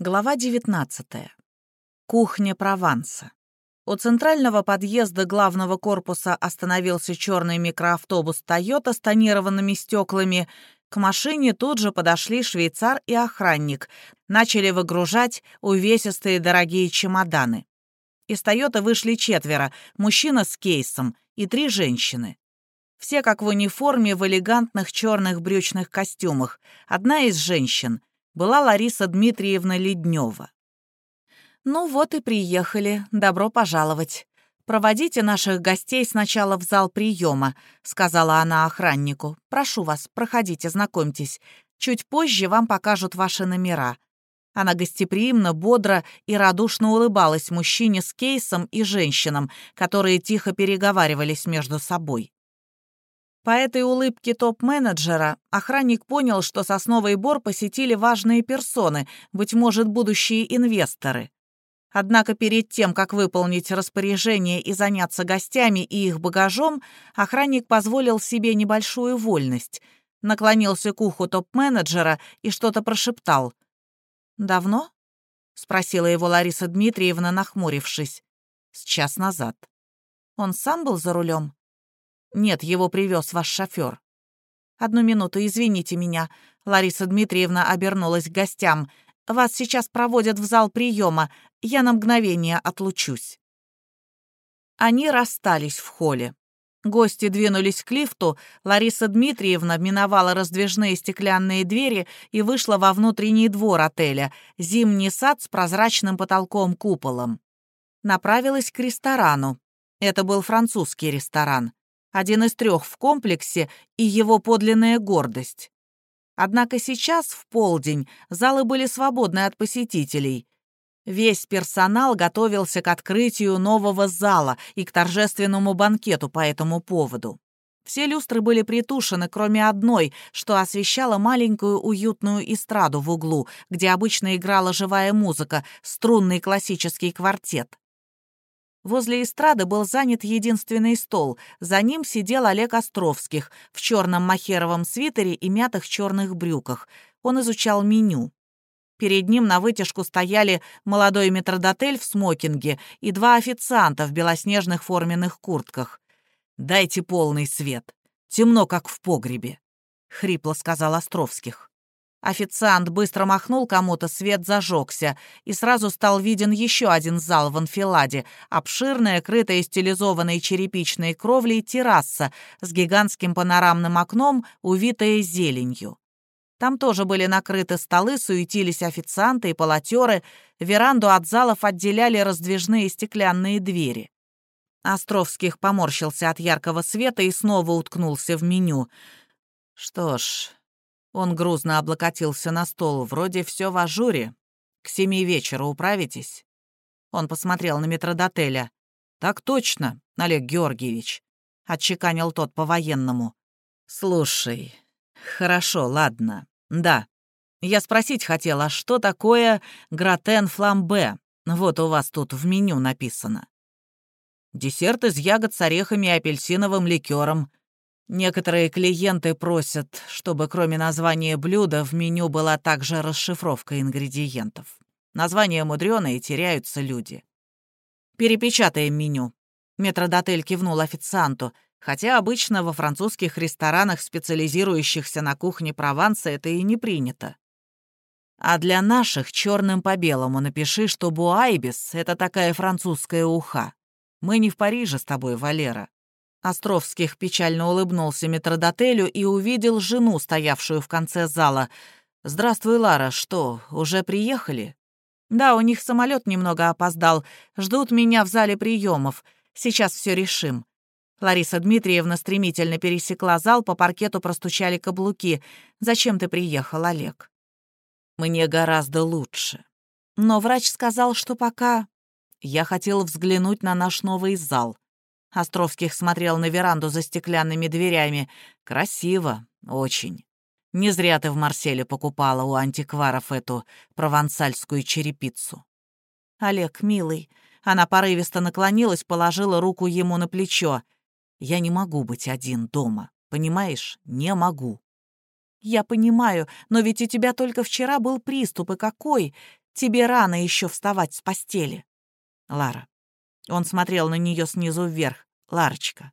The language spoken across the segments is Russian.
Глава 19. Кухня Прованса. У центрального подъезда главного корпуса остановился черный микроавтобус «Тойота» с тонированными стеклами. К машине тут же подошли швейцар и охранник. Начали выгружать увесистые дорогие чемоданы. Из «Тойоты» вышли четверо, мужчина с кейсом и три женщины. Все как в униформе в элегантных черных брючных костюмах. Одна из женщин — была Лариса Дмитриевна Леднева. «Ну вот и приехали. Добро пожаловать. Проводите наших гостей сначала в зал приема», — сказала она охраннику. «Прошу вас, проходите, знакомьтесь. Чуть позже вам покажут ваши номера». Она гостеприимно, бодро и радушно улыбалась мужчине с кейсом и женщинам, которые тихо переговаривались между собой. По этой улыбке топ-менеджера охранник понял, что Сосновый Бор посетили важные персоны, быть может, будущие инвесторы. Однако перед тем, как выполнить распоряжение и заняться гостями и их багажом, охранник позволил себе небольшую вольность. Наклонился к уху топ-менеджера и что-то прошептал. «Давно?» — спросила его Лариса Дмитриевна, нахмурившись. «С час назад». «Он сам был за рулем?» «Нет, его привез ваш шофер». «Одну минуту, извините меня». Лариса Дмитриевна обернулась к гостям. «Вас сейчас проводят в зал приема. Я на мгновение отлучусь». Они расстались в холле. Гости двинулись к лифту, Лариса Дмитриевна миновала раздвижные стеклянные двери и вышла во внутренний двор отеля, зимний сад с прозрачным потолком-куполом. Направилась к ресторану. Это был французский ресторан один из трех в комплексе и его подлинная гордость. Однако сейчас, в полдень, залы были свободны от посетителей. Весь персонал готовился к открытию нового зала и к торжественному банкету по этому поводу. Все люстры были притушены, кроме одной, что освещала маленькую уютную эстраду в углу, где обычно играла живая музыка, струнный классический квартет. Возле эстрады был занят единственный стол. За ним сидел Олег Островских в черном махеровом свитере и мятых черных брюках. Он изучал меню. Перед ним на вытяжку стояли молодой метродотель в смокинге и два официанта в белоснежных форменных куртках. «Дайте полный свет. Темно, как в погребе», — хрипло сказал Островских. Официант быстро махнул кому-то, свет зажегся, и сразу стал виден еще один зал в анфиладе, обширная, крытая стилизованной черепичной кровлей терраса с гигантским панорамным окном, увитая зеленью. Там тоже были накрыты столы, суетились официанты и полотеры, веранду от залов отделяли раздвижные стеклянные двери. Островских поморщился от яркого света и снова уткнулся в меню. Что ж, он грузно облокотился на стол. «Вроде все в ажуре. К семи вечера управитесь?» Он посмотрел на метродотеля. «Так точно, Олег Георгиевич», — отчеканил тот по-военному. «Слушай, хорошо, ладно. Да. Я спросить хотела, что такое гратен фламбе? Вот у вас тут в меню написано». «Десерт из ягод с орехами и апельсиновым ликером», Некоторые клиенты просят, чтобы кроме названия блюда в меню была также расшифровка ингредиентов. Названия мудреные, теряются люди. «Перепечатаем меню», — метродотель кивнул официанту, хотя обычно во французских ресторанах, специализирующихся на кухне Прованса, это и не принято. А для наших черным по белому напиши, что буайбис — это такая французская уха. Мы не в Париже с тобой, Валера. Островских печально улыбнулся метродотелю и увидел жену, стоявшую в конце зала. «Здравствуй, Лара, что, уже приехали?» «Да, у них самолет немного опоздал. Ждут меня в зале приемов. Сейчас все решим». Лариса Дмитриевна стремительно пересекла зал, по паркету простучали каблуки. «Зачем ты приехал, Олег?» «Мне гораздо лучше. Но врач сказал, что пока...» «Я хотел взглянуть на наш новый зал», Островских смотрел на веранду за стеклянными дверями. Красиво, очень. Не зря ты в Марселе покупала у антикваров эту провансальскую черепицу. Олег, милый. Она порывисто наклонилась, положила руку ему на плечо. Я не могу быть один дома, понимаешь? Не могу. Я понимаю, но ведь у тебя только вчера был приступ, и какой? Тебе рано еще вставать с постели. Лара. Он смотрел на нее снизу вверх. Ларочка.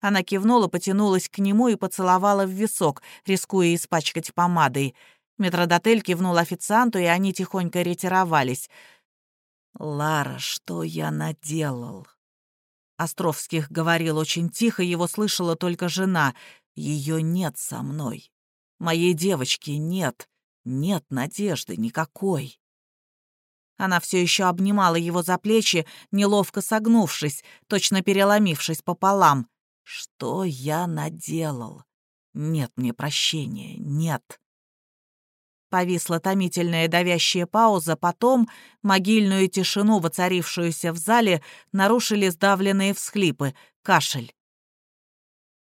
Она кивнула, потянулась к нему и поцеловала в висок, рискуя испачкать помадой. Метродотель кивнул официанту, и они тихонько ретировались. «Лара, что я наделал?» Островских говорил очень тихо, его слышала только жена. Ее нет со мной. Моей девочки нет. Нет надежды никакой. Она все еще обнимала его за плечи, неловко согнувшись, точно переломившись пополам. Что я наделал? Нет мне прощения, нет. Повисла томительная давящая пауза, потом могильную тишину, воцарившуюся в зале, нарушили сдавленные всхлипы, кашель.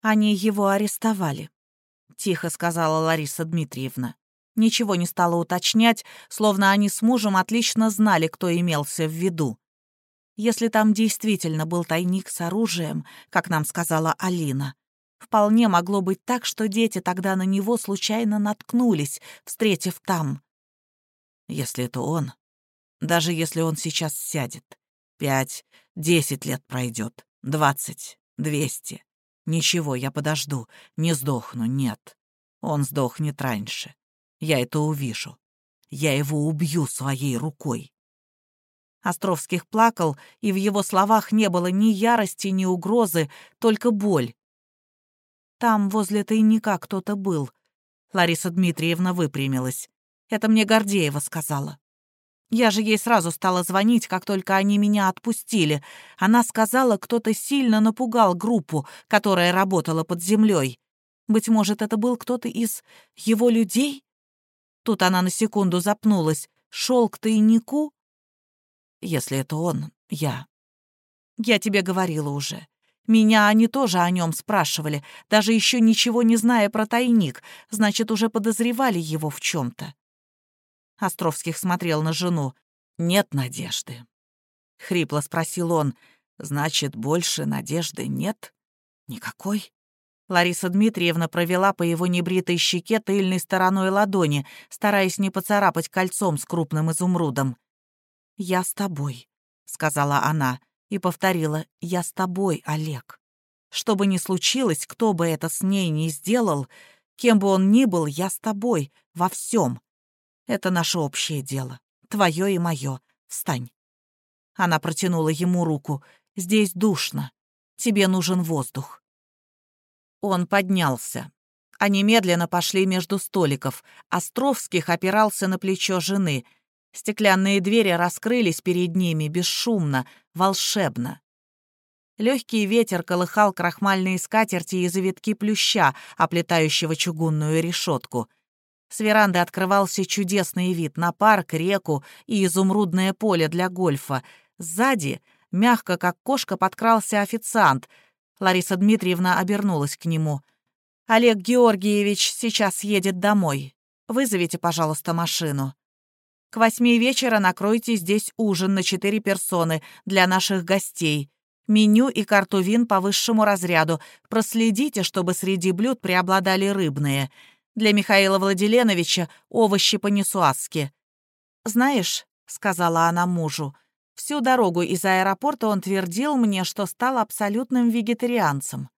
«Они его арестовали», — тихо сказала Лариса Дмитриевна. Ничего не стала уточнять, словно они с мужем отлично знали, кто имелся в виду. Если там действительно был тайник с оружием, как нам сказала Алина, Вполне могло быть так, что дети тогда на него случайно наткнулись, встретив там. Если это он, даже если он сейчас сядет, пять, десять лет пройдет, двадцать, двести. Ничего, я подожду, не сдохну, нет. Он сдохнет раньше. Я это увижу. Я его убью своей рукой. Островских плакал, и в его словах не было ни ярости, ни угрозы, только боль. Там, возле тайника, кто-то был. Лариса Дмитриевна выпрямилась. Это мне Гордеева сказала. Я же ей сразу стала звонить, как только они меня отпустили. Она сказала, кто-то сильно напугал группу, которая работала под землей. Быть может, это был кто-то из его людей? Тут она на секунду запнулась. Шел к тайнику? Если это он, я. Я тебе говорила уже. Меня они тоже о нем спрашивали, даже еще ничего не зная про тайник, значит, уже подозревали его в чем-то. Островских смотрел на жену. «Нет надежды», — хрипло спросил он. «Значит, больше надежды нет? Никакой?» Лариса Дмитриевна провела по его небритой щеке тыльной стороной ладони, стараясь не поцарапать кольцом с крупным изумрудом. «Я с тобой», — сказала она и повторила «Я с тобой, Олег». Что бы ни случилось, кто бы это с ней ни сделал, кем бы он ни был, я с тобой, во всем. Это наше общее дело, твое и мое. Встань. Она протянула ему руку. Здесь душно. Тебе нужен воздух. Он поднялся. Они медленно пошли между столиков. Островских опирался на плечо жены — Стеклянные двери раскрылись перед ними бесшумно, волшебно. Легкий ветер колыхал крахмальные скатерти и завитки плюща, оплетающего чугунную решетку. С веранды открывался чудесный вид на парк, реку и изумрудное поле для гольфа. Сзади, мягко как кошка, подкрался официант. Лариса Дмитриевна обернулась к нему. «Олег Георгиевич сейчас едет домой. Вызовите, пожалуйста, машину». К восьми вечера накройте здесь ужин на четыре персоны для наших гостей. Меню и карту вин по высшему разряду. Проследите, чтобы среди блюд преобладали рыбные. Для Михаила Владиленовича овощи по-несуазски. «Знаешь», — сказала она мужу, — «всю дорогу из аэропорта он твердил мне, что стал абсолютным вегетарианцем».